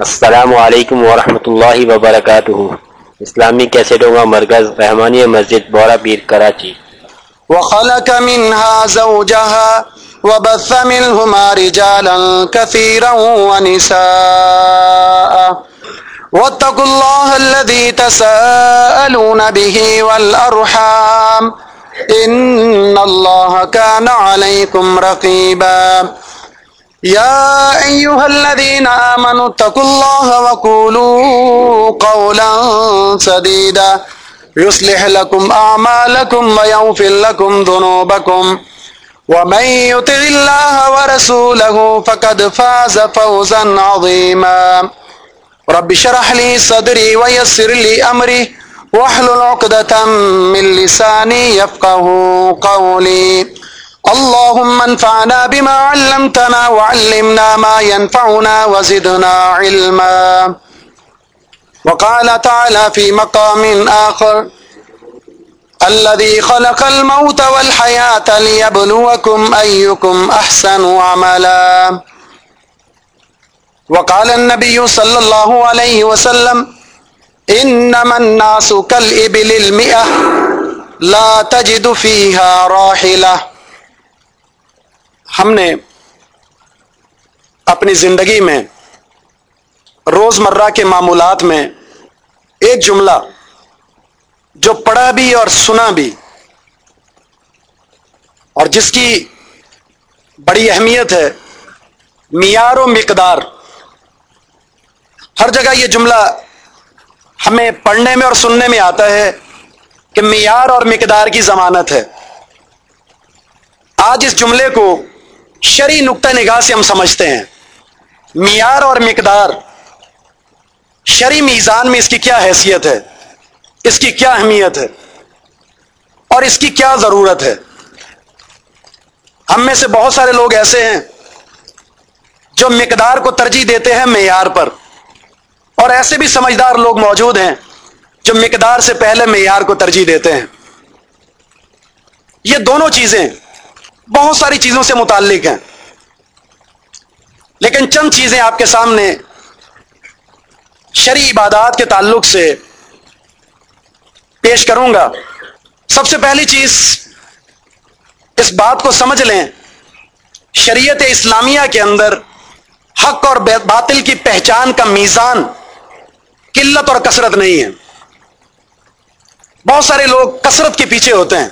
السلام علیکم ورحمۃ اللہ وبرکاتہ۔ اسلامی کیسٹوں کا مرکز رحمانی مسجد بورا پیر کراچی۔ وخلق منها زوجها وبث منهما رجالا كثيرا ونساء۔ واتقوا الله الذي تساءلون به والأرحام إن الله كان عليكم رقيبا يا أيها الذين آمنوا اتقوا الله وقولوا قولا سديدا. يصلح لكم أعمالكم ويغفر لكم ذنوبكم. ومن يطع الله ورسوله فقد فاز فوزا عظيما. رب اشرح لي صدري ويسر لي أمري. واحلل عقدة من لساني يفقه قولي. اللهم انفعنا بما علمتنا وعلمنا ما ينفعنا وزدنا علما. وقال تعالى في مقام آخر، الذي خلق الموت والحياة ليبلوكم أيكم أحسن عملا. وقال النبي صلى الله عليه وسلم، إنما الناس كالإبل المئة، لا تجد فيها راحلة. ہم نے اپنی زندگی میں روز مرہ کے معمولات میں ایک جملہ جو پڑھا بھی اور سنا بھی اور جس کی بڑی اہمیت ہے، معیار و مقدار۔ ہر جگہ یہ جملہ ہمیں پڑھنے میں اور سننے میں آتا ہے کہ معیار اور مقدار کی ضمانت ہے۔ آج اس جملے کو شری نقطہ نگاہ سے ہم سمجھتے ہیں۔ معیار اور مقدار۔ شری میزان میں اس کی کیا حیثیت ہے؟ اس کی کیا اہمیت ہے؟ اور اس کی کیا ضرورت ہے؟ ہم میں سے بہت سارے لوگ ایسے ہیں جو مقدار کو ترجیح دیتے ہیں معیار پر۔ اور ایسے بھی سمجھدار لوگ موجود ہیں جو مقدار سے پہلے معیار کو ترجیح دیتے ہیں۔ یہ دونوں چیزیں بہت ساری چیزوں سے متعلق ہیں۔ لیکن چند چیزیں آپ کے سامنے شرع عبادات کے تعلق سے پیش کروں گا۔ سب سے پہلی چیز، اس بات کو سمجھ لیں، شریعت اسلامیہ کے اندر حق اور باطل کی پہچان کا میزان قلت اور کثرت نہیں ہے۔ بہت سارے لوگ کثرت کے پیچھے ہوتے ہیں،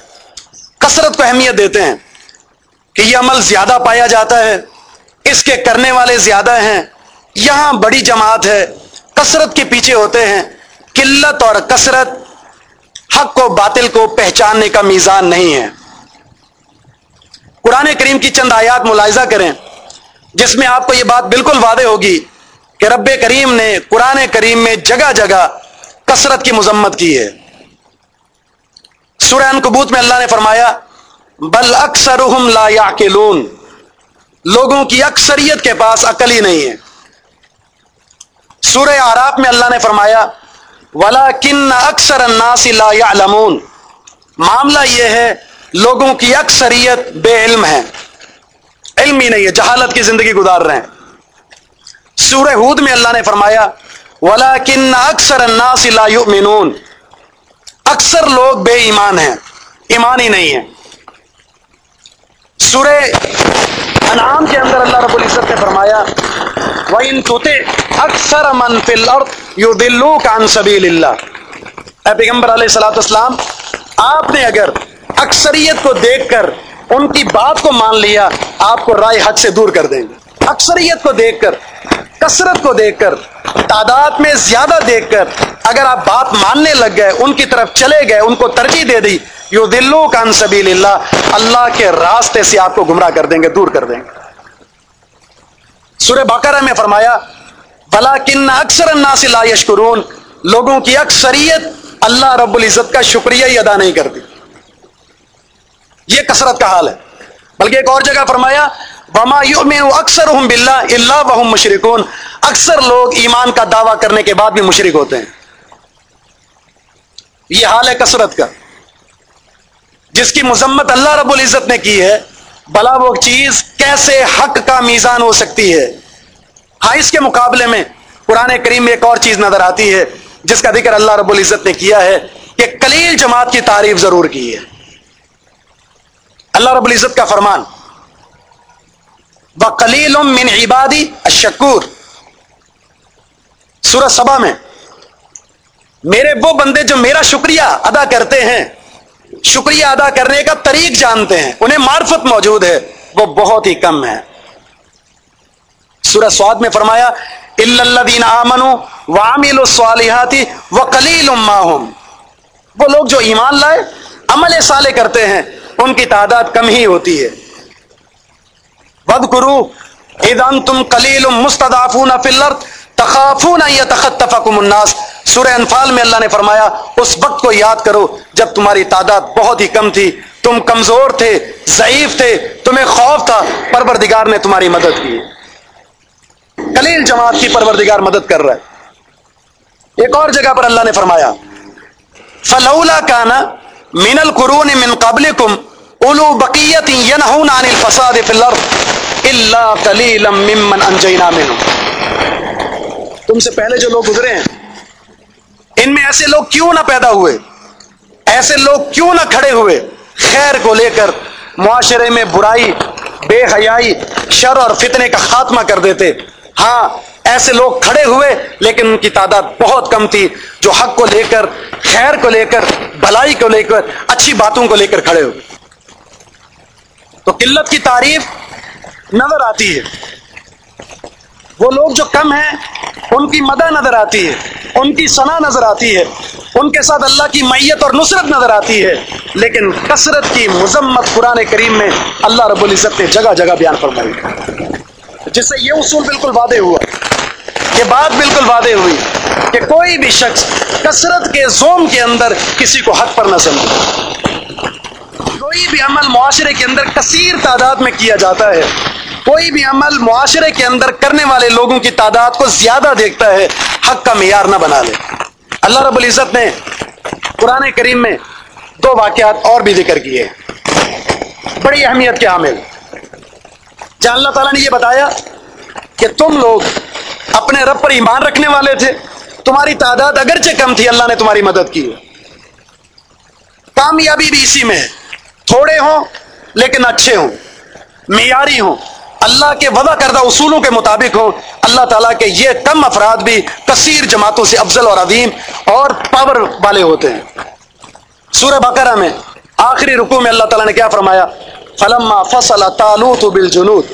کثرت کو اہمیت دیتے ہیں۔ کہ یہ عمل زیادہ پایا جاتا ہے، اس کے کرنے والے زیادہ ہیں۔ یہاں بڑی جماعت ہے، کثرت کے پیچھے ہوتے ہیں۔ قلت اور کثرت حق کو باطل کو پہچاننے کا میزان نہیں ہے۔ قرآن کریم کی چند آیات ملاحظہ کریں، جس میں آپ کو یہ بات بالکل واضح ہوگی کہ رب کریم نے قرآن کریم میں جگہ جگہ کثرت کی مذمت کی ہے۔ سورہ کبوت میں اللہ نے فرمایا بل اکثر لا یا لوگوں کی اکثریت کے پاس عقل ہی نہیں ہے۔ سورہ آراف میں اللہ نے فرمایا ولا کن اکثر لا يعلمون معاملہ یہ ہے، لوگوں کی اکثریت بے علم ہے علم ہی نہیں ہے، جہالت کی زندگی گزار رہے ہیں۔ سورہ ہود میں اللہ نے فرمایا ولا کن اکثر لا يؤمنون اکثر لوگ بے ایمان ہیں، ایمان ہی نہیں ہے۔ سورہ انعام کے اندر اللہ رب العزت نے فرمایا، وَإِن تُتِعْ أَكْثَرَ مَن فِي الْأَرْضِ يُضِلُّوكَ عَن سَبِيلِ اللَّهِ اے پیغمبر علیہ الصلوۃ والسلام، آپ نے اگر اکثریت کو دیکھ کر ان کی بات کو مان لیا، آپ کو رائے حد سے دور کر دیں گے۔ اکثریت کو دیکھ کر، کثرت کو دیکھ کر، تعداد میں زیادہ دیکھ کر، اگر آپ بات ماننے لگ گئے، ان کی طرف چلے گئے، ان کو ترجیح دے دی یو دلو کان سبیل اللہ اللہ کے راستے سے آپ کو گمراہ کر دیں گے، دور کر دیں گے۔ سورہ بقرہ میں فرمایا بلا کن اکثر الناس لا یشکرون لوگوں کی اکثریت اللہ رب العزت کا شکریہ ہی ادا نہیں کرتی۔ یہ کثرت کا حال ہے۔ بلکہ ایک اور جگہ فرمایا، وما یؤمن اکثر باللہ اللہ وهم مشرکون اکثر لوگ ایمان کا دعویٰ کرنے کے بعد بھی مشرک ہوتے ہیں۔ یہ حال ہے کثرت کا۔ جس کی مذمت اللہ رب العزت نے کی ہے، بلا وہ چیز کیسے حق کا میزان ہو سکتی ہے۔ ہاں اس کے مقابلے میں قرآن کریم میں ایک اور چیز نظر آتی ہے، جس کا ذکر اللہ رب العزت نے کیا ہے کہ کلیل جماعت کی تعریف ضرور کی ہے۔ اللہ رب العزت کا فرمان وہ کلیل من عبادی اشکور سورج سبا میں، میرے وہ بندے جو میرا شکریہ ادا کرتے ہیں شکریہ ادا کرنے کا طریق جانتے ہیں، انہیں معرفت موجود ہے، وہ بہت ہی کم ہے سورج سواد میں فرمایا الدین آمن وامل الصالحاتی و کلیل وہ لوگ جو ایمان لائے، عمل سالے کرتے ہیں، ان کی تعداد کم ہی ہوتی ہے۔ ود کرو ادن تم کلیل مستدافون فلر تخافون تخطفکم الناس۔ سورہ انفال میں اللہ نے فرمایا، اس وقت کو یاد کرو جب تمہاری تعداد بہت ہی کم تھی۔ تم کمزور تھے، ضعیف تھے، تمہیں خوف تھا۔ پروردگار نے تمہاری مدد کی۔ کلیل جماعت کی پروردگار مدد کر رہا ہے۔ ایک اور جگہ پر اللہ نے فرمایا، فلولا کانا من القرون من قبلکم اولو بقیت ینہون عن الفساد فی الارض الا قلیلا ممن انجینا منہم۔ تم سے پہلے جو لوگ گزرے ہیں، ان میں ایسے لوگ کیوں نہ پیدا ہوئے؟ ایسے لوگ کیوں نہ کھڑے ہوئے؟ خیر کو لے کر معاشرے میں برائی، بے حیائی، شر اور فتنے کا خاتمہ کر دیتے۔ ہاں ایسے لوگ کھڑے ہوئے، لیکن ان کی تعداد بہت کم تھی، جو حق کو لے کر، خیر کو لے کر بلائی کو لے کر، اچھی باتوں کو لے کر کھڑے ہوئے تو قلت کی تعریف نظر آتی ہے۔ وہ لوگ جو کم ہیں، ان کی مدہ نظر آتی ہے، ان کی سنا نظر آتی ہے۔ ان کے ساتھ اللہ کی میت اور نصرت نظر آتی ہے۔ لیکن کثرت کی مذمت قرآن کریم میں اللہ رب العزت نے جگہ جگہ بیان فرمائی۔ جس سے یہ اصول بالکل وعدے ہوا، یہ بات بالکل وعدے ہوئی کہ کوئی بھی شخص کثرت کے زوم کے اندر کسی کو حق پر نہ سمجھے۔ کوئی بھی عمل معاشرے کے اندر کثیر تعداد میں کیا جاتا ہے۔ کوئی بھی عمل معاشرے کے اندر کرنے والے لوگوں کی تعداد کو زیادہ دیکھتا ہے، حق کا معیار نہ بنا لے۔ اللہ رب العزت نے قرآن کریم میں دو واقعات اور بھی ذکر کیے۔ بڑی اہمیت کے حامل۔ جہاں اللہ تعالیٰ نے یہ بتایا کہ تم لوگ اپنے رب پر ایمان رکھنے والے تھے، تمہاری تعداد اگرچہ کم تھی، اللہ نے تمہاری مدد کی۔ کامیابی بھی اسی میں ہے۔ تھوڑے ہوں لیکن اچھے ہوں، معیاری ہوں۔ اللہ کے وضع کردہ اصولوں کے مطابق ہوں۔ اللہ تعالیٰ کے یہ کم افراد بھی کثیر جماعتوں سے افضل اور عظیم اور پاور والے ہوتے ہیں۔ سورہ بقرہ میں آخری رکوع میں اللہ تعالیٰ نے کیا فرمایا؟ فلما فصل تالوت بالجنود۔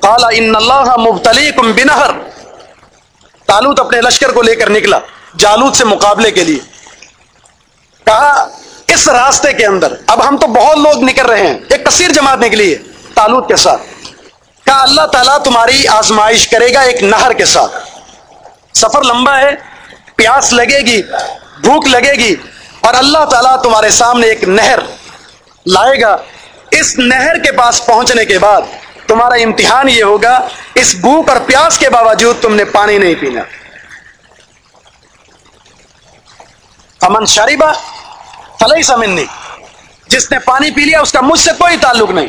قال ان اللہ مبتلیکم بنہر تالوت اپنے لشکر کو لے کر نکلا جالوت سے مقابلے کے لیے۔ کہا، اس راستے کے اندر، اب ہم تو بہت لوگ نکل رہے ہیں، ایک کثیر جماعت نکلی ہے تالوت کے ساتھ۔ اللہ تعالیٰ تمہاری آزمائش کرے گا ایک نہر کے ساتھ۔ سفر لمبا ہے، پیاس لگے گی، بھوک لگے گی، اور اللہ تعالیٰ تمہارے سامنے ایک نہر لائے گا۔ اس نہر کے پاس پہنچنے کے بعد تمہارا امتحان یہ ہوگا، اس بھوک اور پیاس کے باوجود تم نے پانی نہیں پینا۔ امن شریبا فلئی سمنی جس نے پانی پی لیا، اس کا مجھ سے کوئی تعلق نہیں۔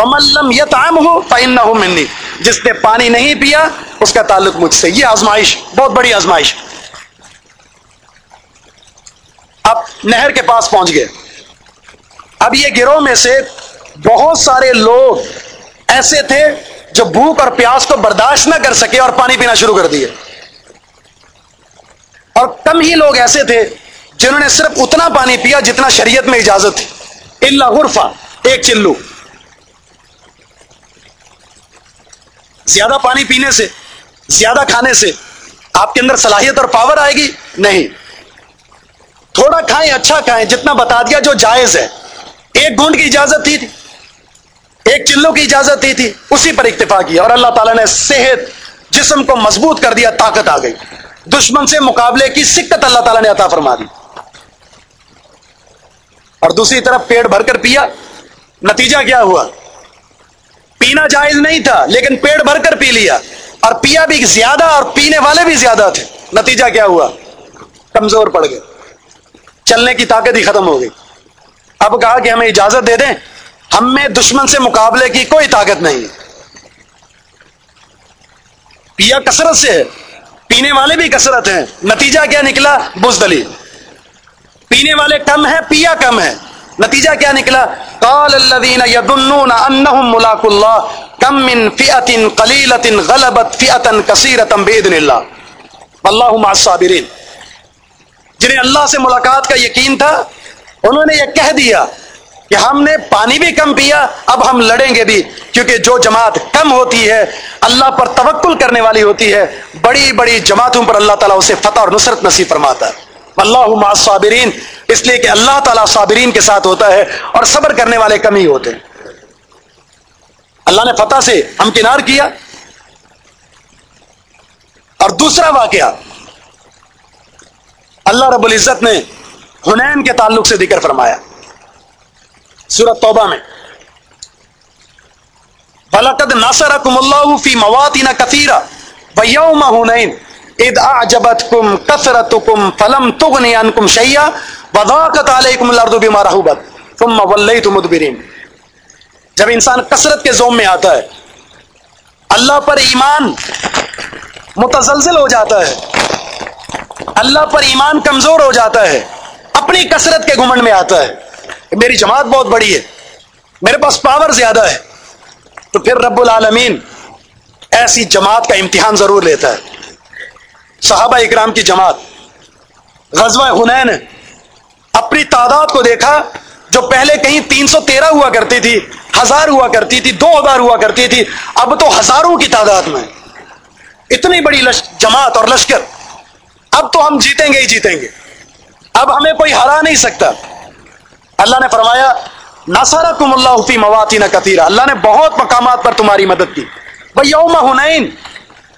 وملم یتعم ہو فائن نہ ہو منی جس نے پانی نہیں پیا، اس کا تعلق مجھ سے۔ یہ آزمائش، بہت بڑی آزمائش۔ اب نہر کے پاس پہنچ گئے۔ اب یہ گروہ میں سے بہت سارے لوگ ایسے تھے جو بھوک اور پیاس کو برداشت نہ کر سکے اور پانی پینا شروع کر دیے۔ اور کم ہی لوگ ایسے تھے جنہوں نے صرف اتنا پانی پیا جتنا شریعت میں اجازت تھی۔ اللہ غرفہ، ایک چلو۔ زیادہ پانی پینے سے، زیادہ کھانے سے آپ کے اندر صلاحیت اور پاور آئے گی؟ نہیں۔ تھوڑا کھائیں اچھا کھائیں، جتنا بتا دیا جو جائز ہے۔ ایک گونڈ کی اجازت تھی۔ ایک چلو کی اجازت دی تھی۔ اسی پر اکتفا کیا اور اللہ تعالیٰ نے صحت، جسم کو مضبوط کر دیا، طاقت آ گئی۔ دشمن سے مقابلے کی سکت اللہ تعالیٰ نے عطا فرما دی۔ اور دوسری طرف پیٹ بھر کر پیا۔ نتیجہ کیا ہوا؟ پینا جائز نہیں تھا، لیکن پیڑ بھر کر پی لیا۔ اور پیا بھی زیادہ اور پینے والے بھی زیادہ تھے۔ نتیجہ کیا ہوا؟ کمزور پڑ گئے۔ چلنے کی طاقت ہی ختم ہو گئی۔ اب کہا کہ ہمیں اجازت دے دیں، ہم میں دشمن سے مقابلے کی کوئی طاقت نہیں۔ پیا کثرت سے ہے۔ پینے والے بھی کثرت ہیں۔ نتیجہ کیا نکلا؟ بزدلی۔ پینے والے کم ہیں، پیا کم ہے نتیجہ کیا نکلا؟ قال الذين يظنون انهم ملاق الله، كم من فئه قليله غلبت فئه كثيره باذن الله. والله مع الصابرين. جنہیں اللہ سے ملاقات کا یقین تھا، انہوں نے یہ کہہ دیا کہ ہم نے پانی بھی کم پیا، اب ہم لڑیں گے بھی، کیونکہ جو جماعت کم ہوتی ہے، اللہ پر توکل کرنے والی ہوتی ہے، بڑی بڑی جماعتوں پر اللہ تعالیٰ اسے فتح اور نصرت نصیب فرماتا ہے۔ اللہ صابرین اس لیے کہ اللہ تعالیٰ صابرین کے ساتھ ہوتا ہے اور صبر کرنے والے کم ہی ہوتے ہیں۔ اللہ نے فتح سے ہمکنار کیا۔ اور دوسرا واقعہ، اللہ رب العزت نے حنین کے تعلق سے ذکر فرمایا۔ سورت توبہ میں فلقد ناصرکم اللہ فی مواتین کثیرہ ویوم حنین اذ اعجبتکم کثرتکم فلم تغنی عنکم شیئا وضاقت علیکم الارض بما رحبت ثم ولیتم مدبرین۔ جب انسان کثرت کے زوم میں آتا ہے، اللہ پر ایمان متزلزل ہو جاتا ہے، اللہ پر ایمان کمزور ہو جاتا ہے، اپنی کثرت کے گھمنڈ میں آتا ہے۔ میری جماعت بہت بڑی ہے، میرے پاس پاور زیادہ ہے۔ تو پھر رب العالمین ایسی جماعت کا امتحان ضرور لیتا ہے۔ صحابہ اکرام کی جماعت، غزوہ حنین اپنی تعداد کو دیکھا جو پہلے کہیں تین سو تیرہ ہوا کرتی تھی، ہزار ہوا کرتی تھی، دو ہزار ہوا کرتی تھی، اب تو ہزاروں کی تعداد میں۔ اتنی بڑی جماعت اور لشکر۔ اب تو ہم جیتیں گے ہی جیتیں گے۔ اب ہمیں کوئی ہرا نہیں سکتا۔ اللہ نے فرمایا ناسارا کم اللہ حفی مواتی نہ اللہ نے بہت مقامات پر تمہاری مدد کی۔ وہ یوم ہنین۔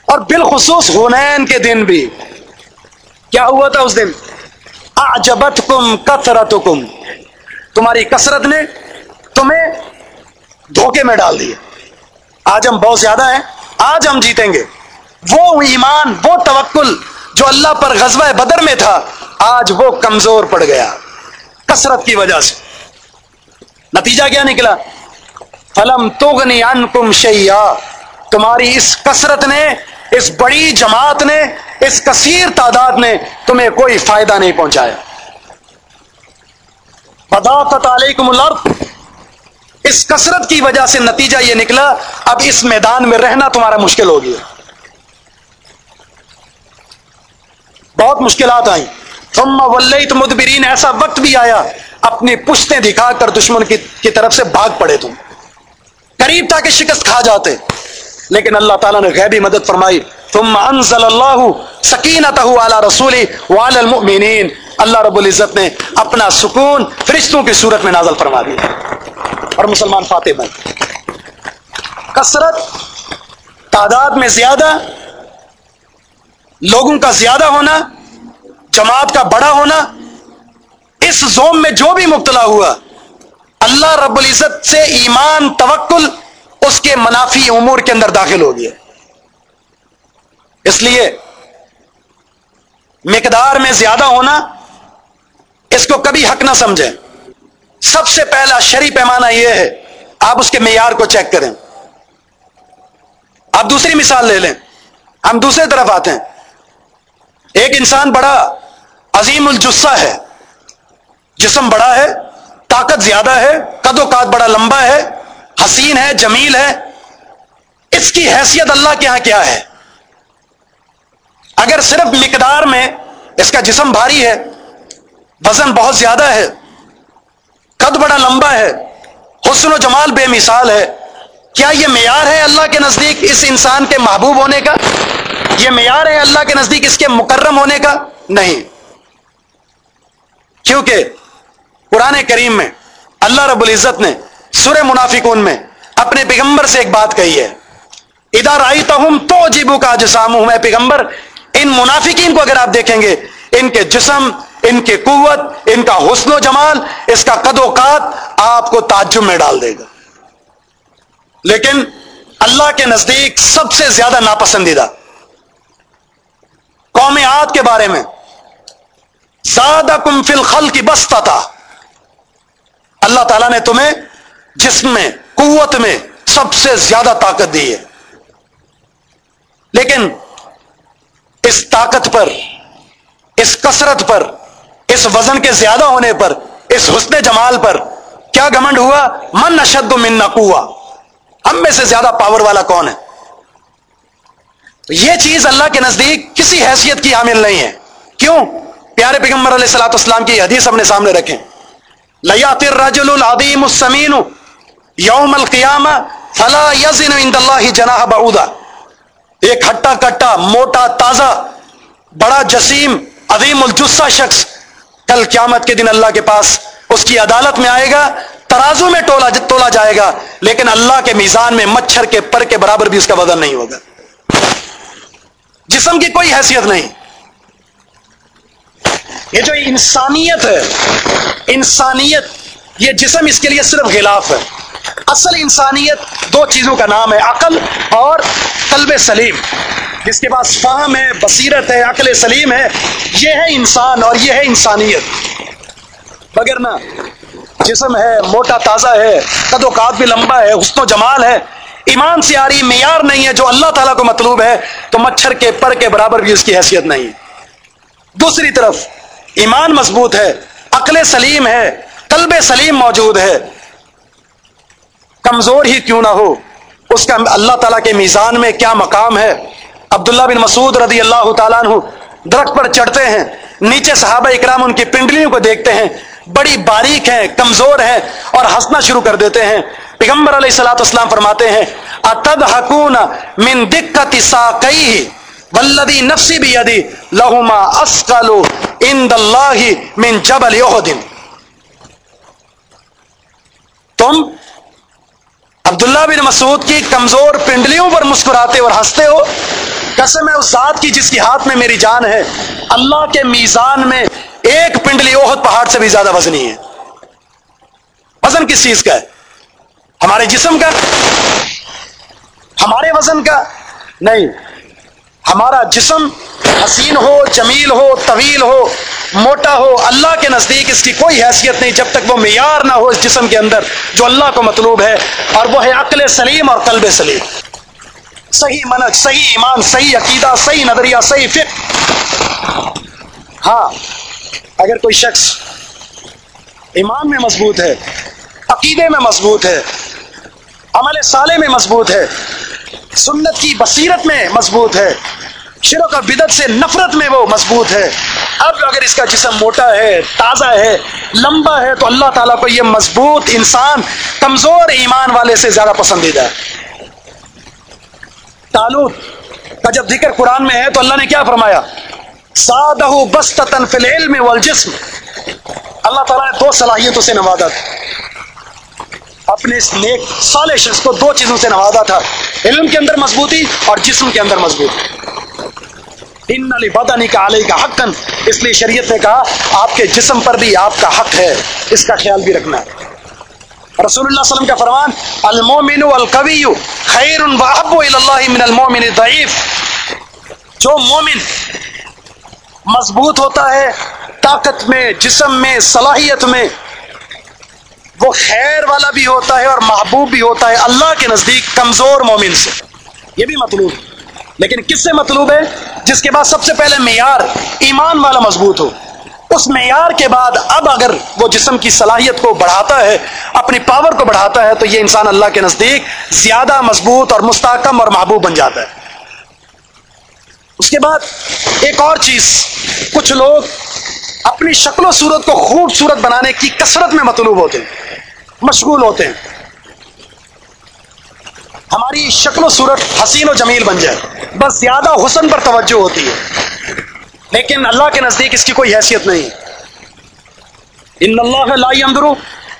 اور بالخصوص ہنین کے دن بھی۔ کیا ہوا تھا اس دن؟ آجبت کم کثرت کم تمہاری کثرت نے تمہیں دھوکے میں ڈال دیا آج ہم بہت زیادہ ہیں، آج ہم جیتیں گے۔ وہ ایمان، وہ توکل جو اللہ پر غزوہ بدر میں تھا، آج وہ کمزور پڑ گیا۔ کثرت کی وجہ سے۔ نتیجہ کیا نکلا؟ فلم توگنی انکم شیا تمہاری اس کثرت نے اس بڑی جماعت نے، اس کثیر تعداد نے تمہیں کوئی فائدہ نہیں پہنچایا۔ بداقت علیکم الارض۔ اس کثرت کی وجہ سے نتیجہ یہ نکلا، اب اس میدان میں رہنا تمہارا مشکل ہو گیا۔ بہت مشکلات آئیں۔ ثم ولیت مدبرین ایسا وقت بھی آیا، اپنی پشتیں دکھا کر دشمن کی کی طرف سے بھاگ پڑے تم۔ قریب تھا کہ شکست کھا جاتے۔ لیکن اللہ تعالیٰ نے غیبی مدد فرمائی، ثم انزل اللہ سکینتہ علی رسولی وعلی المؤمنین۔ اللہ رب العزت نے اپنا سکون فرشتوں کی صورت میں نازل فرما دیا۔ اور مسلمان فاتح بن۔ کثرت، تعداد میں زیادہ، لوگوں کا زیادہ ہونا، جماعت کا بڑا ہونا، اس زوم میں جو بھی مبتلا ہوا، اللہ رب العزت سے ایمان توکل اس کے منافی امور کے اندر داخل ہو گیا۔ اس لیے مقدار میں زیادہ ہونا، اس کو کبھی حق نہ سمجھیں۔ سب سے پہلا شری پیمانہ یہ ہے، آپ اس کے معیار کو چیک کریں۔ آپ دوسری مثال لے لیں۔ ہم دوسری طرف آتے ہیں۔ ایک انسان بڑا عظیم الجسہ ہے۔ جسم بڑا ہے، طاقت زیادہ ہے، قد و کاد بڑا لمبا ہے۔ حسین ہے، جمیل ہے، اس کی حیثیت اللہ کے ہاں کیا ہے؟ اگر صرف مقدار میں اس کا جسم بھاری ہے، وزن بہت زیادہ ہے، قد بڑا لمبا ہے، حسن و جمال بے مثال ہے، کیا یہ معیار ہے اللہ کے نزدیک اس انسان کے محبوب ہونے کا؟ یہ معیار ہے اللہ کے نزدیک اس کے مکرم ہونے کا؟ نہیں۔ کیونکہ قرآن کریم میں اللہ رب العزت نے سر منافقون میں اپنے پیغمبر سے ایک بات کہی ہے۔ ادار آئی تو ہوں تو جیبو کا جسام ہوں میں پیغمبر، ان منافقین کو اگر آپ دیکھیں گے، ان کے جسم، ان کے قوت، ان کا حسن و جمال، اس کا قد و قات آپ کو تعجب میں ڈال دے گا۔ لیکن اللہ کے نزدیک سب سے زیادہ ناپسندیدہ قوم عاد کے بارے میں زیادہ کم فل خل کی بستا تھا اللہ تعالیٰ نے تمہیں جسم میں، قوت میں سب سے زیادہ طاقت دی ہے۔ لیکن اس طاقت پر، اس کثرت پر، اس وزن کے زیادہ ہونے پر، اس حسن جمال پر کیا گمنڈ ہوا؟ من اشد من نقوا ہم میں سے زیادہ پاور والا کون ہے؟ تو یہ چیز اللہ کے نزدیک کسی حیثیت کی حامل نہیں ہے۔ کیوں؟ پیارے پیغمبر علیہ السلاۃ اسلام کی حدیث اپنے سامنے رکھیں۔ لیات الرجل العظیم السمین یوم القیامہ فلا یزن عند اللہ جناح بعودا ایک ہٹا کٹا، موٹا، تازہ، بڑا جسیم، عظیم الجسہ شخص کل قیامت کے دن اللہ کے پاس اس کی عدالت میں آئے گا، ترازو میں تولا تولا جائے گا، لیکن اللہ کے میزان میں مچھر کے پر کے برابر بھی اس کا وزن نہیں ہوگا۔ جسم کی کوئی حیثیت نہیں۔ یہ جو انسانیت ہے، انسانیت، یہ جسم اس کے لیے صرف غلاف ہے۔ اصل انسانیت دو چیزوں کا نام ہے، عقل اور قلب سلیم۔ جس کے پاس فہم ہے، بصیرت ہے، عقل سلیم ہے، یہ ہے انسان اور یہ ہے انسانیت۔ مگر نہ، جسم ہے، موٹا تازہ ہے، قد و بھی لمبا ہے، حسن و جمال ہے۔ ایمان سے آ رہی معیار نہیں ہے، جو اللہ تعالیٰ کو مطلوب ہے، تو مچھر کے پر کے برابر بھی اس کی حیثیت نہیں۔ دوسری طرف، ایمان مضبوط ہے، عقل سلیم ہے، قلب سلیم موجود ہے۔ کمزور ہی کیوں نہ ہو؟ اس کا اللہ تعالیٰ کے میزان میں کیا مقام ہے؟ عبداللہ بن مسعود رضی اللہ تعالیٰ عنہ درخت پر چڑھتے ہیں، نیچے صحابہ اکرام ان کی پنڈلیوں کو دیکھتے ہیں، بڑی باریک ہیں، کمزور ہیں اور ہنسنا شروع کر دیتے ہیں۔ پیغمبر علیہ السلاۃ اسلام فرماتے ہیں اتد حکون من دقت ساقی ولدی نفسی بھی یدی لہما اسکلو ان اللہ من جبل یہودن تم عبداللہ بن مسعود کی کمزور پنڈلیوں پر مسکراتے اور ہنستے ہو۔ قسم ہے اس ذات کی جس کی ہاتھ میں میری جان ہے۔ اللہ کے میزان میں ایک پنڈلی اوہد پہاڑ سے بھی زیادہ وزنی ہے۔ وزن کس چیز کا ہے؟ ہمارے جسم کا؟ ہمارے وزن کا؟ نہیں۔ ہمارا جسم حسین ہو، جمیل ہو، طویل ہو۔ موٹا ہو، اللہ کے نزدیک اس کی کوئی حیثیت نہیں، جب تک وہ معیار نہ ہو اس جسم کے اندر جو اللہ کو مطلوب ہے، اور وہ ہے عقل سلیم اور قلب سلیم۔ صحیح منج صحیح ایمان، صحیح عقیدہ، صحیح نظریہ، صحیح فکر ہاں اگر کوئی شخص ایمان میں مضبوط ہے، عقیدے میں مضبوط ہے، عمل صالح میں مضبوط ہے، سنت کی بصیرت میں مضبوط ہے شرک اور بدت سے نفرت میں وہ مضبوط ہے۔ اب اگر اس کا جسم موٹا ہے، تازہ ہے، لمبا ہے، تو اللہ تعالیٰ کو یہ مضبوط انسان کمزور ایمان والے سے زیادہ پسندیدہ ہے۔ تعلق کا جب ذکر قرآن میں ہے، تو اللہ نے کیا فرمایا؟ سادہ بستن فی العلم والجسم۔ اللہ تعالیٰ نے دو صلاحیتوں سے نوازا تھا۔ اپنے اس نیک، صالح شخص کو دو چیزوں سے نوازا تھا۔ علم کے اندر مضبوطی اور جسم کے اندر مضبوطی۔ ان بدنی کا علیہ کا حق اس لیے شریعت نے کہا، آپ کے جسم پر بھی آپ کا حق ہے، اس کا خیال بھی رکھنا ہے. رسول اللہ علیہ وسلم کا فرمان المومن القوی خیر واحب اللہ من المومن الضعیف. جو مومن مضبوط ہوتا ہے، طاقت میں، جسم میں، صلاحیت میں، وہ خیر والا بھی ہوتا ہے اور محبوب بھی ہوتا ہے اللہ کے نزدیک کمزور مومن سے۔ یہ بھی مطلوب لیکن کس سے مطلوب ہے؟ جس کے بعد سب سے پہلے معیار ایمان والا مضبوط ہو۔ اس معیار کے بعد اب اگر وہ جسم کی صلاحیت کو بڑھاتا ہے، اپنی پاور کو بڑھاتا ہے، تو یہ انسان اللہ کے نزدیک زیادہ مضبوط اور مستحکم اور محبوب بن جاتا ہے۔ اس کے بعد ایک اور چیز، کچھ لوگ اپنی شکل و صورت کو خوبصورت بنانے کی کثرت میں مطلوب ہوتے ہیں، مشغول ہوتے ہیں۔ ہماری شکل و صورت حسین و جمیل بن جائے۔ بس زیادہ حسن پر توجہ ہوتی ہے۔ لیکن اللہ کے نزدیک اس کی کوئی حیثیت نہیں۔ ان اللہ لا ينظر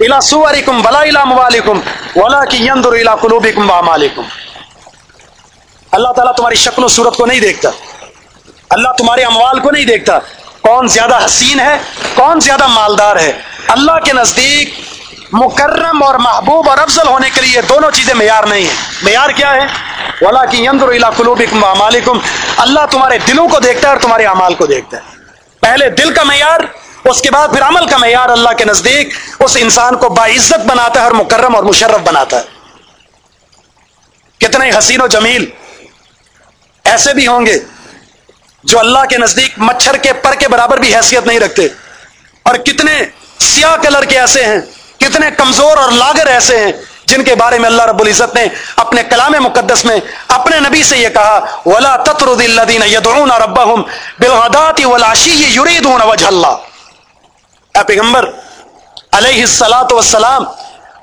الى صورکم ولا الى موالکم ولكن ينظر الى قلوبکم واعمالکم اللہ تعالیٰ تمہاری شکل و صورت کو نہیں دیکھتا۔ اللہ تمہارے اموال کو نہیں دیکھتا۔ کون زیادہ حسین ہے، کون زیادہ مالدار ہے۔ اللہ کے نزدیک مکرم اور محبوب اور افضل ہونے کے لیے دونوں چیزیں معیار نہیں ہیں۔ معیار کیا ہے؟ ولا کی یندر قلوبکم مالکم اللہ تمہارے دلوں کو دیکھتا ہے اور تمہارے اعمال کو دیکھتا ہے۔ پہلے دل کا معیار، اس کے بعد پھر عمل کا معیار۔ اللہ کے نزدیک اس انسان کو باعزت بناتا ہے اور مکرم اور مشرف بناتا ہے۔ کتنے حسین و جمیل ایسے بھی ہوں گے جو اللہ کے نزدیک مچھر کے پر کے برابر بھی حیثیت نہیں رکھتے۔ اور کتنے سیاہ کلر کے ایسے ہیں کتنے کمزور اور لاگر ایسے ہیں جن کے بارے میں اللہ رب العزت نے اپنے کلام مقدس میں اپنے نبی سے یہ کہا، ولا تطرد الذين يدعون ربهم بالغداة والعشي يريدون وجه الله۔ اے پیغمبر، علیہ الصلات والسلام،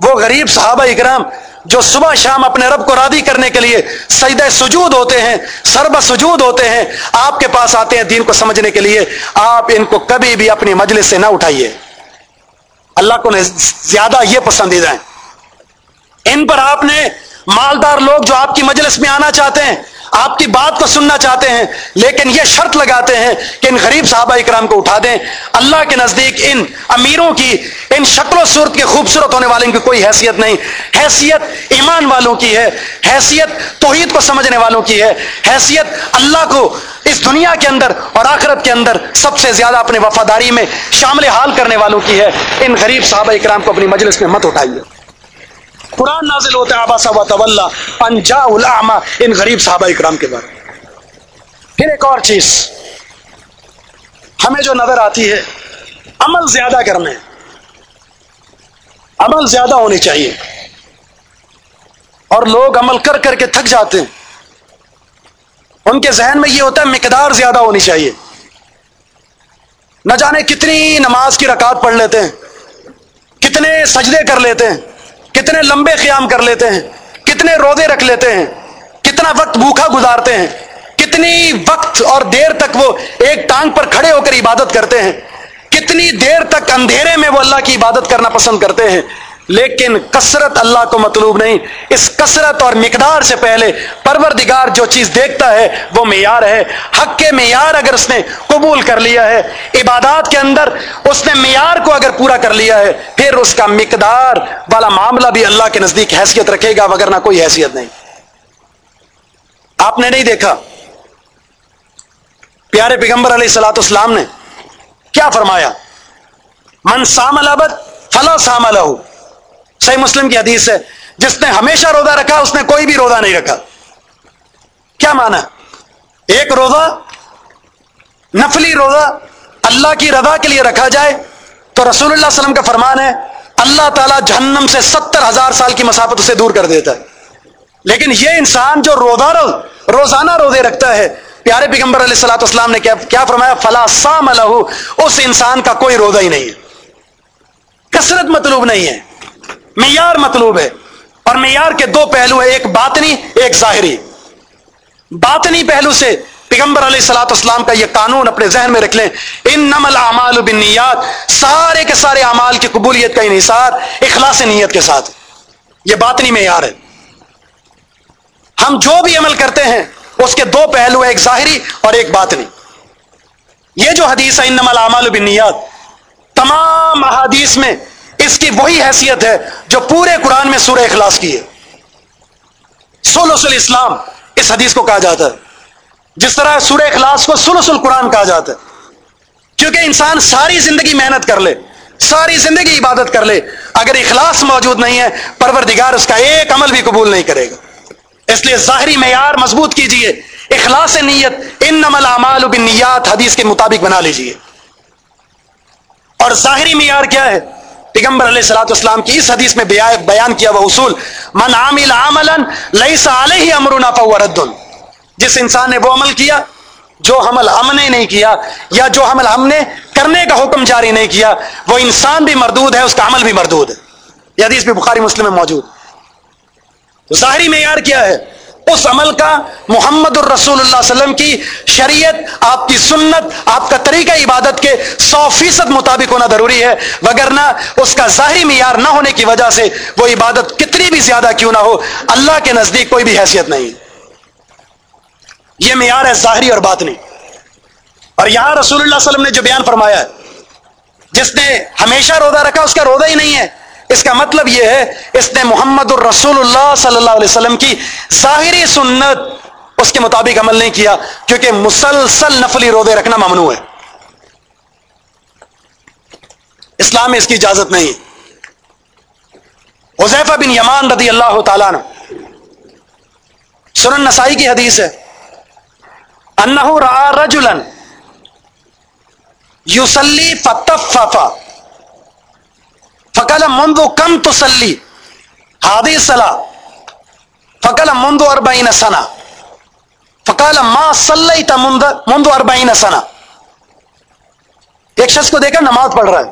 وہ غریب صحابہ اکرام جو صبح شام اپنے رب کو راضی کرنے کے لیے سجدہ سجود ہوتے ہیں سرب سجود ہوتے ہیں، آپ کے پاس آتے ہیں دین کو سمجھنے کے لیے، آپ ان کو کبھی بھی اپنی مجلس سے نہ اٹھائیے۔ اللہ کو زیادہ یہ پسندیدہ ہیں۔ ان پر آپ نے مالدار لوگ جو آپ کی مجلس میں آنا چاہتے ہیں آپ کی بات کو سننا چاہتے ہیں، لیکن یہ شرط لگاتے ہیں کہ ان غریب صحابہ اکرام کو اٹھا دیں۔ اللہ کے نزدیک ان امیروں کی، ان شکل و صورت کے خوبصورت ہونے والوں کی کوئی حیثیت نہیں۔ حیثیت ایمان والوں کی ہے، حیثیت توحید کو سمجھنے والوں کی ہے۔ حیثیت اللہ کو اس دنیا کے اندر اور آخرت کے اندر سب سے زیادہ اپنے وفاداری میں شامل حال کرنے والوں کی ہے۔ ان غریب صحابہ اکرام کو اپنی مجلس میں مت اٹھائیے۔ قرآن نازل ہوتا ہے آباسا و طلّہ انجا العما ان غریب صحابہ اکرام کے بارے پھر ایک اور چیز، ہمیں جو نظر آتی ہے، عمل زیادہ کرنے۔ عمل زیادہ ہونی چاہیے۔ اور لوگ عمل کر کر کے تھک جاتے ہیں۔ ان کے ذہن میں یہ ہوتا ہے، مقدار زیادہ ہونی چاہیے۔ نہ جانے کتنی نماز کی رکعت پڑھ لیتے ہیں، کتنے سجدے کر لیتے ہیں۔ کتنے لمبے قیام کر لیتے ہیں، کتنے روزے رکھ لیتے ہیں، کتنا وقت بھوکھا گزارتے ہیں، کتنی وقت اور دیر تک وہ ایک ٹانگ پر کھڑے ہو کر عبادت کرتے ہیں، کتنی دیر تک اندھیرے میں وہ اللہ کی عبادت کرنا پسند کرتے ہیں۔ لیکن کثرت اللہ کو مطلوب نہیں۔ اس کثرت اور مقدار سے پہلے پروردگار جو چیز دیکھتا ہے، وہ معیار ہے۔ حق کے معیار اگر اس نے قبول کر لیا ہے، عبادات کے اندر اس نے معیار کو اگر پورا کر لیا ہے، پھر اس کا مقدار والا معاملہ بھی اللہ کے نزدیک حیثیت رکھے گا وغیرہ کوئی حیثیت نہیں۔ آپ نے نہیں دیکھا؟ پیارے پیغمبر علیہ السلاۃ اسلام نے کیا فرمایا؟ من سام البد فلا سام الح صحیح مسلم کی حدیث ہے، جس نے ہمیشہ روزہ رکھا، اس نے کوئی بھی روزہ نہیں رکھا۔ کیا مانا ایک روزہ، نفلی روزہ اللہ کی رضا کے لیے رکھا جائے، تو رسول اللہ علیہ وسلم کا فرمان ہے، اللہ تعالیٰ جہنم سے ستر ہزار سال کی مسافت اسے دور کر دیتا ہے۔ لیکن یہ انسان جو روزہ روز روزانہ روزے رکھتا ہے، پیارے پیغمبر علیہ السلاۃ اسلام نے کیا فرمایا؟ فلا سام اس انسان کا کوئی روزہ ہی نہیں ہے۔ کثرت مطلوب نہیں ہے۔ معیار مطلوب ہے اور معیار کے دو پہلو ہیں، ایک باطنی، ایک ظاہری۔ باطنی پہلو سے پیغمبر علیہ سلاۃ اسلام کا یہ قانون اپنے ذہن میں رکھ لیں۔ ان نمل اعمال سارے کے سارے اعمال کی قبولیت کا انحصار، اخلاص نیت کے ساتھ۔ یہ باطنی معیار ہے۔ ہم جو بھی عمل کرتے ہیں، اس کے دو پہلو ایک ظاہری اور ایک باطنی۔ یہ جو حدیث ہے ان نمل اعمال بنیاد تمام احادیث میں اس کی وہی حیثیت ہے جو پورے قرآن میں سورہ اخلاص کی ہے۔ سولس الاسلام، اس حدیث کو کہا جاتا ہے۔ جس طرح سورہ اخلاص کو سلس القرآن کہا جاتا ہے۔ کیونکہ انسان ساری زندگی محنت کر لے، ساری زندگی عبادت کر لے، اگر اخلاص موجود نہیں ہے، پروردگار اس کا ایک عمل بھی قبول نہیں کرے گا۔ اس لیے ظاہری معیار مضبوط کیجیے۔ اخلاص نیت ان نمل اعمال حدیث کے مطابق بنا لیجیے۔ اور ظاہری معیار کیا ہے؟ پیغمبر علیہ السلاۃ اسلام کی اس حدیث میں بیان کیا وہ اصول، من عامل عملا لیس علیہ امرنا فهو رد. جس انسان نے وہ عمل کیا جو عمل ہم نے نہیں کیا، یا جو عمل ہم نے کرنے کا حکم جاری نہیں کیا، وہ انسان بھی مردود ہے، اس کا عمل بھی مردود ہے۔ یہ حدیث بھی بخاری مسلم میں موجود۔ ظاہری معیار کیا ہے؟ اس عمل کا محمد الرسول اللہ علیہ وسلم کی شریعت، آپ کی سنت، آپ کا طریقہ عبادت کے سو فیصد مطابق ہونا ضروری ہے۔ وگرنہ اس کا ظاہری معیار نہ ہونے کی وجہ سے وہ عبادت کتنی بھی زیادہ کیوں نہ ہو، اللہ کے نزدیک کوئی بھی حیثیت نہیں۔ یہ معیار ہے ظاہری اور باطنی۔ اور یہاں رسول اللہ علیہ وسلم نے جو بیان فرمایا ہے، جس نے ہمیشہ روزہ رکھا، اس کا روزہ ہی نہیں ہے۔ اس کا مطلب یہ ہے، اس نے محمد الرسول اللہ صلی اللہ علیہ وسلم کی ظاہری سنت اس کے مطابق عمل نہیں کیا، کیونکہ مسلسل نفلی روزے رکھنا ممنوع ہے۔ اسلام میں اس کی اجازت نہیں۔ حذیفہ بن یمان رضی اللہ تعالیٰ نے سنن نسائی کی حدیث ہے، انہو را رجلن یوسلی فتففا۔ فقال منذ کم تسلی ہادی صلاح فقال منذ اربعین سنہ فقال ما صلیت منذ اربعین سنہ ایک شخص کو دیکھا نماز پڑھ رہا ہے۔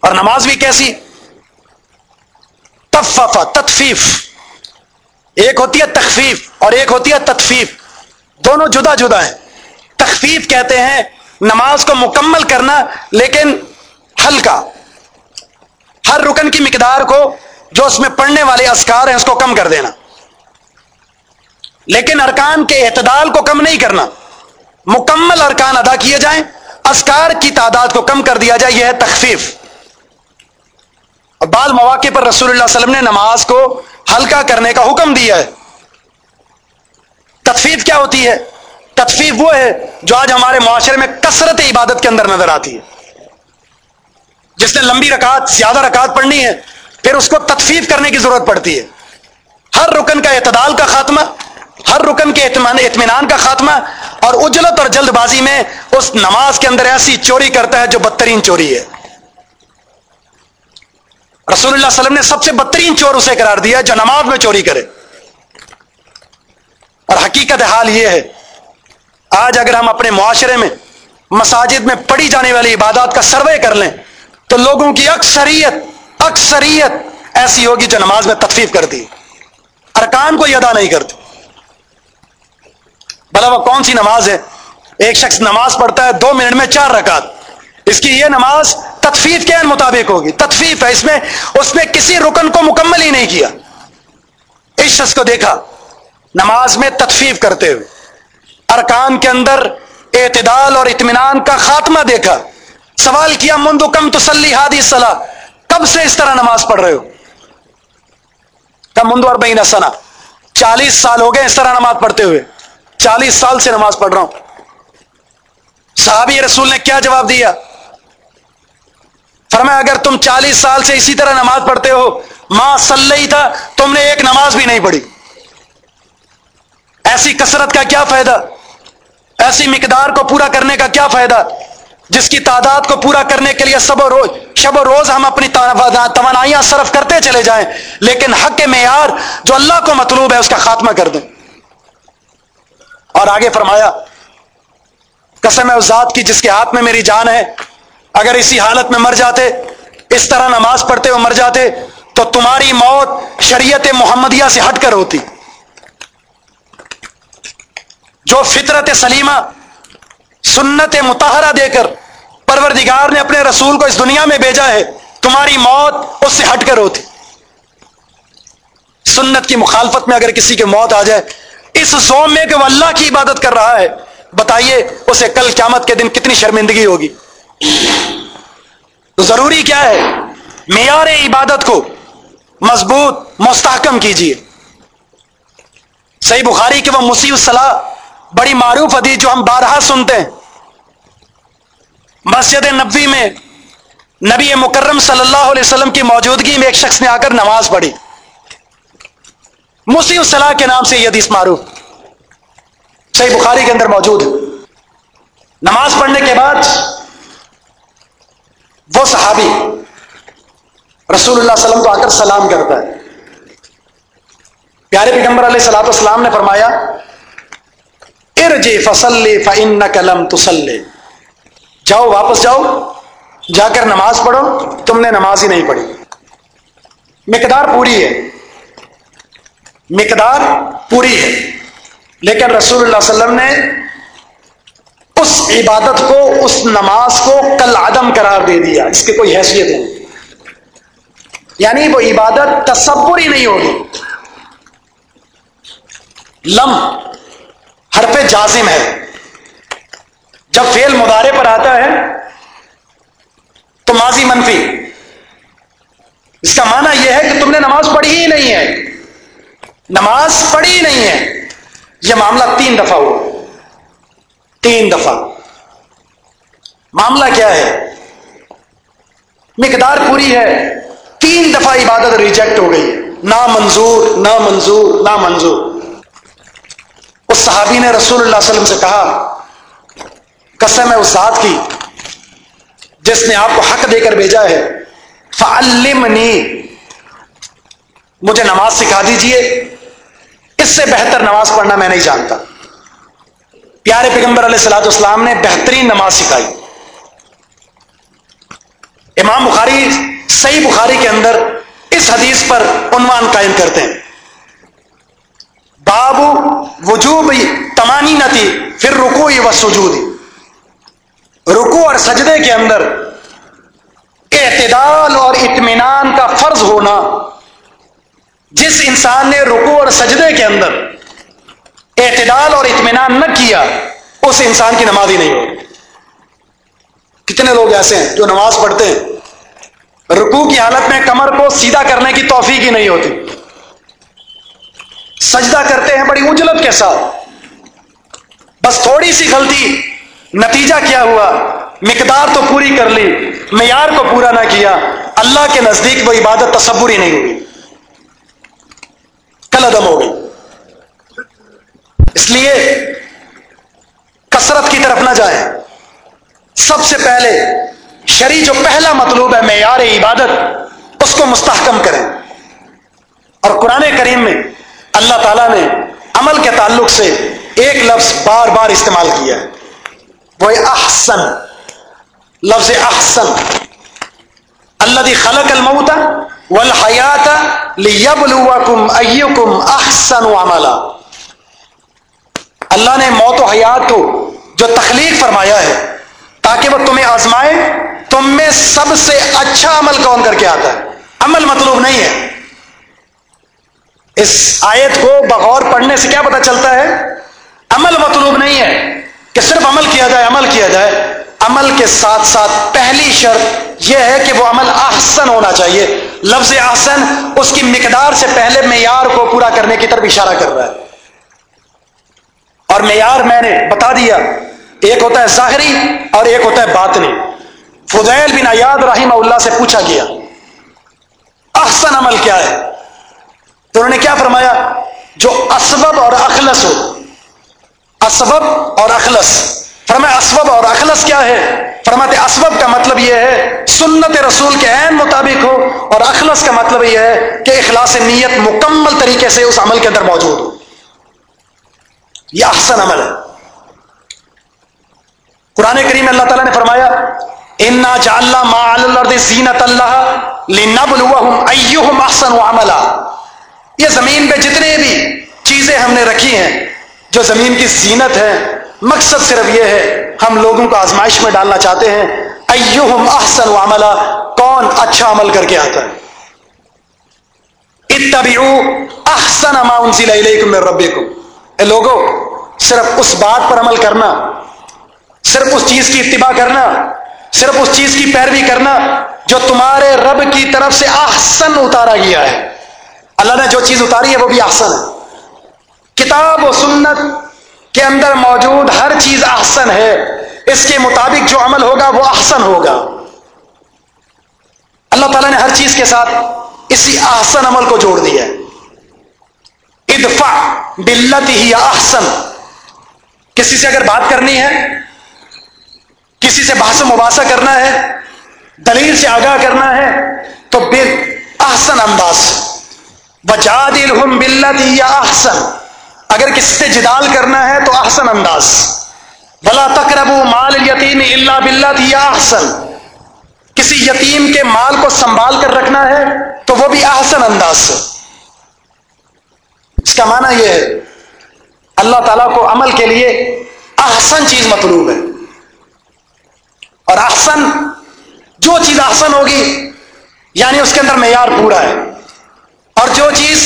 اور نماز بھی کیسی؟ تففا تطفیف۔ ایک ہوتی ہے تخفیف اور ایک ہوتی ہے تطفیف۔ دونوں جدا جدا ہیں۔ تخفیف کہتے ہیں نماز کو مکمل کرنا لیکن ہلکا۔ ہر رکن کی مقدار کو جو اس میں پڑھنے والے اسکار ہیں اس کو کم کر دینا۔ لیکن ارکان کے اعتدال کو کم نہیں کرنا۔ مکمل ارکان ادا کیے جائیں اسکار کی تعداد کو کم کر دیا جائے، یہ ہے تخفیف۔ بعض مواقع پر رسول اللہ علیہ وسلم نے نماز کو ہلکا کرنے کا حکم دیا ہے۔ تطفیف کیا ہوتی ہے؟ تطفیف وہ ہے جو آج ہمارے معاشرے میں کثرت عبادت کے اندر نظر آتی ہے۔ جس نے لمبی رکعت، زیادہ رکعت پڑھنی ہے، پھر اس کو تطفیف کرنے کی ضرورت پڑتی ہے۔ ہر رکن کا اعتدال کا خاتمہ، ہر رکن کے اطمینان کا خاتمہ، اور اجلت اور جلد بازی میں اس نماز کے اندر ایسی چوری کرتا ہے جو بدترین چوری ہے۔ رسول اللہ علیہ وسلم نے سب سے بدترین چور اسے قرار دیا جو نماز میں چوری کرے۔ اور حقیقت حال یہ ہے، آج اگر ہم اپنے معاشرے میں، مساجد میں پڑھی جانے والی عبادات کا سروے کر لیں تو لوگوں کی اکثریت اکثریت ایسی ہوگی جو نماز میں تکلیف کرتی ارکان کو ادا نہیں کرتی بلا وہ کون سی نماز ہے؟ ایک شخص نماز پڑھتا ہے دو منٹ میں چار رکعت۔ اس کی یہ نماز تطفیف کے مطابق ہوگی۔ تطفیف ہے۔ اس میں، اس نے کسی رکن کو مکمل ہی نہیں کیا۔ اس شخص کو دیکھا۔ نماز میں تطفیف کرتے ہوئے۔ ارکان کے اندر اعتدال اور اطمینان کا خاتمہ دیکھا۔ سوال کیا مندو کم تسلی ہادی صلاح، کب سے اس طرح نماز پڑھ رہے ہو؟ کم مندو اور بہین سنا چالیس سال ہو گئے اس طرح نماز پڑھتے ہوئے۔ چالیس سال سے نماز پڑھ رہا ہوں۔ صحابی رسول نے کیا جواب دیا؟ فرمایا، اگر تم چالیس سال سے اسی طرح نماز پڑھتے ہو ماں سل تھا تم نے ایک نماز بھی نہیں پڑھی۔ ایسی کثرت کا کیا فائدہ؟ ایسی مقدار کو پورا کرنے کا کیا فائدہ؟ جس کی تعداد کو پورا کرنے کے لیے سب و روز شب و روز ہم اپنی توانائیاں صرف کرتے چلے جائیں، لیکن حق کے معیار جو اللہ کو مطلوب ہے اس کا خاتمہ کر دیں۔ اور آگے فرمایا، قسم اس ذات کی جس کے ہاتھ میں میری جان ہے، اگر اسی حالت میں مر جاتے، اس طرح نماز پڑھتے ہوئے مر جاتے، تو تمہاری موت شریعت محمدیہ سے ہٹ کر ہوتی۔ جو فطرت سلیمہ سنت متحرہ دے کر پروردگار نے اپنے رسول کو اس دنیا میں بھیجا ہے، تمہاری موت اس سے ہٹ کر ہوتی۔ سنت کی مخالفت میں اگر کسی کی موت آ جائے، اس زوم میں کہ وہ اللہ کی عبادت کر رہا ہے، بتائیے اسے کل قیامت کے دن کتنی شرمندگی ہوگی۔ تو ضروری کیا ہے؟ معیار عبادت کو مضبوط، مستحکم کیجیے۔ صحیح بخاری کے وہ مصیب صلاح بڑی معروف حدیث جو ہم بارہا سنتے ہیں۔ مسجد نبوی میں نبی مکرم صلی اللہ علیہ وسلم کی موجودگی میں ایک شخص نے آ کر نماز پڑھی۔ مصیب صلاح کے نام سے یہ حدیث معروف۔ صحیح بخاری کے اندر موجود۔ ہے نماز پڑھنے کے بعد وہ صحابی رسول اللہ علیہ وسلم کو آ کر سلام کرتا ہے۔ پیارے پیغمبر علیہ السلام السلام نے فرمایا ارجی فصلی فن کلم تسلے جاؤ واپس جاؤ، جا کر نماز پڑھو، تم نے نماز ہی نہیں پڑھی۔ مقدار پوری ہے۔ مقدار پوری ہے۔ لیکن رسول اللہ علیہ وسلم نے اس عبادت کو، اس نماز کو کل عدم قرار دے دیا۔ اس کی کوئی حیثیت نہیں۔ یعنی وہ عبادت تصور ہی نہیں ہوگی۔ لم حرف جازم ہے۔ جب فیل مدارے پر آتا ہے، تو ماضی منفی۔ اس کا معنی یہ ہے کہ تم نے نماز پڑھی ہی نہیں ہے۔ نماز پڑھی نہیں ہے۔ یہ معاملہ تین دفعہ ہوا۔ تین دفعہ۔ معاملہ کیا ہے؟ مقدار پوری ہے۔ تین دفعہ عبادت ریجیکٹ ہو گئی۔ نہ منظور نہ منظور نہ منظور اس صحابی نے رسول اللہ علیہ وسلم سے کہا، قسم ہے اس ذات کی، جس نے آپ کو حق دے کر بھیجا ہے۔ فعلمنی، مجھے نماز سکھا دیجیے۔ اس سے بہتر نماز پڑھنا میں نہیں جانتا۔ پیارے پیغمبر علیہ السلاۃ اسلام نے بہترین نماز سکھائی۔ امام بخاری، صحیح بخاری کے اندر اس حدیث پر عنوان قائم کرتے ہیں۔ بابو وجوب تمانی نتی پھر رکو و سجود۔ رکو اور سجدے کے اندر اعتدال اور اطمینان کا فرض ہونا۔ جس انسان نے رکو اور سجدے کے اندر اعتدال اور اطمینان نہ کیا، اس انسان کی نماز ہی نہیں ہوگی۔ کتنے لوگ ایسے ہیں جو نماز پڑھتے ہیں رکو کی حالت میں کمر کو سیدھا کرنے کی توفیق ہی نہیں ہوتی۔ سجدہ کرتے ہیں بڑی اجلت کے ساتھ۔ بس تھوڑی سی غلطی، نتیجہ کیا ہوا؟ مقدار تو پوری کر لی، معیار کو پورا نہ کیا۔ اللہ کے نزدیک وہ عبادت تصور ہی نہیں ہوئی۔ کل عدم ہو گئی۔ اس لیے کثرت کی طرف نہ جائیں۔ سب سے پہلے شری جو پہلا مطلوب ہے معیار عبادت، اس کو مستحکم کریں۔ اور قرآن کریم میں اللہ تعالیٰ نے عمل کے تعلق سے ایک لفظ بار بار استعمال کیا ہے۔ وہ احسن۔ لفظ احسن۔ اللہ خلق الموت والحیات لیبلوکم ایکم احسن عملا۔ اللہ نے موت و حیات کو جو تخلیق فرمایا ہے، تاکہ وہ تمہیں آزمائے، تم میں سب سے اچھا عمل کون کر کے آتا ہے؟ عمل مطلوب نہیں ہے۔ اس آیت کو بغور پڑھنے سے کیا پتا چلتا ہے؟ عمل مطلوب نہیں ہے کہ صرف عمل کیا جائے، عمل کیا جائے۔ عمل کے ساتھ ساتھ پہلی شرط یہ ہے کہ وہ عمل احسن ہونا چاہیے۔ لفظ احسن اس کی مقدار سے پہلے معیار کو پورا کرنے کی طرف اشارہ کر رہا ہے۔ اور معیار میں نے بتا دیا، ایک ہوتا ہے ظاہری اور ایک ہوتا ہے باطنی۔ فضیل بن ایاد رحیم اللہ سے پوچھا گیا، احسن عمل کیا ہے؟ تو انہوں نے کیا فرمایا؟ جو اسبب اور اخلص ہو۔ اسبب اور اخلص۔ فرمایا، اسبب اور اخلص کیا ہے؟ فرماتے، اسبب کا مطلب یہ ہے، سنت رسول کے عین مطابق ہو۔ اور اخلص کا مطلب یہ ہے کہ اخلاص نیت مکمل طریقے سے اس عمل کے اندر موجود ہو۔ یہ احسن عمل ہے۔ قرآن کریم اللہ تعالیٰ نے فرمایا، انا جا ما زینت اللہ ایہم احسن عملا یہ زمین پہ جتنے بھی چیزیں ہم نے رکھی ہیں، جو زمین کی زینت ہے، مقصد صرف یہ ہے، ہم لوگوں کو آزمائش میں ڈالنا چاہتے ہیں، ایہم احسن عملا، کون اچھا عمل کر کے آتا ہے؟ اتبعو احسن ما انزل الیکم من ربکم۔ اے لوگو، صرف اس بات پر عمل کرنا، صرف اس چیز کی اتباع کرنا، صرف اس چیز کی پیروی کرنا، جو تمہارے رب کی طرف سے احسن اتارا گیا ہے۔ اللہ نے جو چیز اتاری ہے وہ بھی احسن ہے۔ کتاب و سنت کے اندر موجود ہر چیز احسن ہے۔ اس کے مطابق جو عمل ہوگا وہ احسن ہوگا۔ اللہ تعالیٰ نے ہر چیز کے ساتھ اسی احسن عمل کو جوڑ دیا ہے۔ ادفع بلت ہی احسن۔ کسی سے اگر بات کرنی ہے، کسی سے بحث مباحثہ کرنا ہے، دلیل سے آگاہ کرنا ہے، تو بل احسن انداز۔ بجاد الحم بلت یا احسن۔ اگر کسی سے جدال کرنا ہے تو احسن انداز۔ بلا تقرب مال یتیم اللہ بلت یا احسن۔ کسی یتیم کے مال کو سنبھال کر رکھنا ہے تو وہ بھی احسن انداز۔ سے اس کا معنی یہ ہے، اللہ تعالیٰ کو عمل کے لیے احسن چیز مطلوب ہے۔ اور احسن، جو چیز احسن ہوگی یعنی اس کے اندر معیار پورا ہے۔ اور جو چیز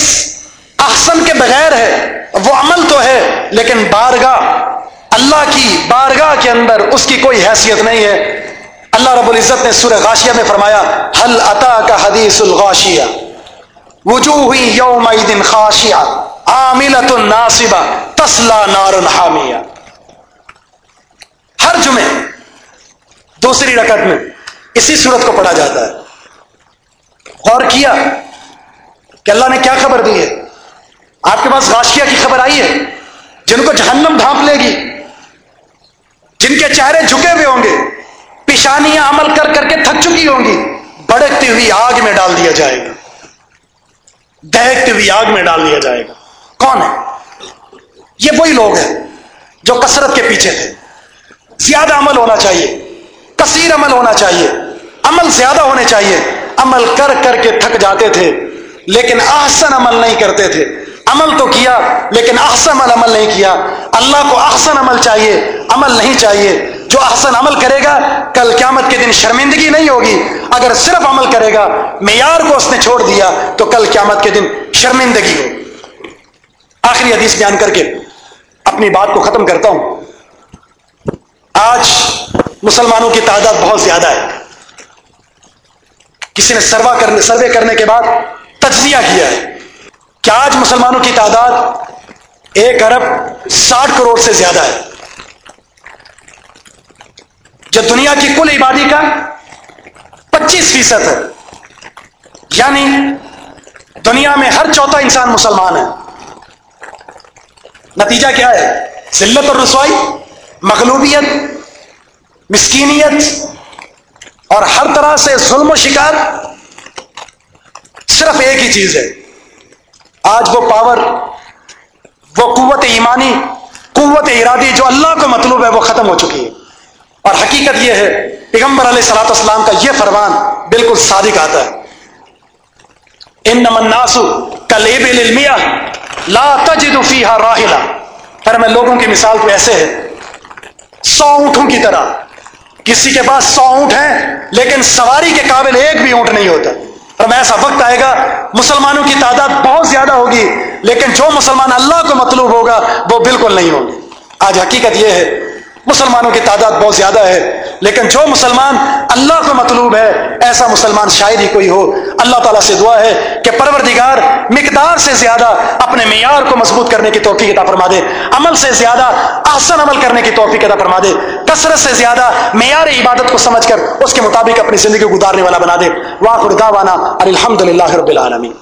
احسن کے بغیر ہے، وہ عمل تو ہے، لیکن بارگاہ اللہ کی بارگاہ کے اندر اس کی کوئی حیثیت نہیں ہے۔ اللہ رب العزت نے سورہ غاشیہ میں فرمایا حل عطا کا حدیث الغاشیہ؟ وجوہ یوم دن خاشیہ عاملت الناصبہ تسلا نار حامیہ۔ ہر جمعے دوسری رکعت میں اسی صورت کو پڑھا جاتا ہے۔ غور کیا کہ اللہ نے کیا خبر دی ہے؟ آپ کے پاس غاشیہ کی خبر آئی ہے؟ جن کو جہنم ڈھانپ لے گی، جن کے چہرے جھکے ہوئے ہوں گے، پیشانیاں عمل کر کر کے تھک چکی ہوں گی بڑکتی ہوئی آگ میں ڈال دیا جائے گا۔ دہتی ہوئی آگ میں ڈال دیا جائے گا۔ کون ہے؟ یہ وہی لوگ ہیں جو کثرت کے پیچھے تھے۔ زیادہ عمل ہونا چاہیے۔ کثیر عمل ہونا چاہیے۔ عمل زیادہ ہونے چاہیے۔ عمل کر کر کے تھک جاتے تھے۔ لیکن احسن عمل نہیں کرتے تھے۔ عمل تو کیا، لیکن احسن عمل عمل نہیں کیا۔ اللہ کو احسن عمل چاہیے، عمل نہیں چاہیے۔ جو احسن عمل کرے گا، کل قیامت کے دن شرمندگی نہیں ہوگی۔ اگر صرف عمل کرے گا، معیار کو اس نے چھوڑ دیا، تو کل قیامت کے دن شرمندگی ہو آخری حدیث بیان کر کے اپنی بات کو ختم کرتا ہوں۔ آج مسلمانوں کی تعداد بہت زیادہ ہے۔ کسی نے سروا کرنے سروے کرنے کے بعد تجزیہ کیا ہے کہ آج مسلمانوں کی تعداد ایک ارب ساٹھ کروڑ سے زیادہ ہے۔ جو دنیا کی کل عبادی کا پچیس فیصد ہے یعنی دنیا میں ہر چوتھا انسان مسلمان ہے۔ نتیجہ کیا ہے؟ ذلت اور رسوائی، مغلوبیت، مسکینیت اور ہر طرح سے ظلم و شکار صرف ایک ہی چیز ہے۔ آج وہ پاور وہ قوت ایمانی، قوت ارادی جو اللہ کو مطلوب ہے، وہ ختم ہو چکی ہے۔ اور حقیقت یہ ہے، پیغمبر علیہ سلاۃ اسلام کا یہ فرمان بالکل صادق آتا ہے۔ ان نمناسو کلیب المیہ لا تجد فیہا راہلا پر میں لوگوں کی مثال تو ایسے ہے، سو اونٹوں کی طرح۔ کسی کے پاس سو اونٹ ہیں، لیکن سواری کے قابل ایک بھی اونٹ نہیں ہوتا۔ اور میں ایسا وقت آئے گا، مسلمانوں کی تعداد بہت زیادہ ہوگی، لیکن جو مسلمان اللہ کو مطلوب ہوگا، وہ بالکل نہیں ہوگی۔ آج حقیقت یہ ہے مسلمانوں کی تعداد بہت زیادہ ہے، لیکن جو مسلمان اللہ کو مطلوب ہے، ایسا مسلمان شاید ہی کوئی ہو۔ اللہ تعالیٰ سے دعا ہے کہ پروردگار مقدار سے زیادہ اپنے معیار کو مضبوط کرنے کی توفیق عطا فرما دے۔ عمل سے زیادہ آسن عمل کرنے کی توفیق عطا فرما دے۔ کثرت سے زیادہ معیار عبادت کو سمجھ کر اس کے مطابق اپنی زندگی کو گزارنے والا بنا دے۔ واقع داوانا الحمد للہ رب العالمین۔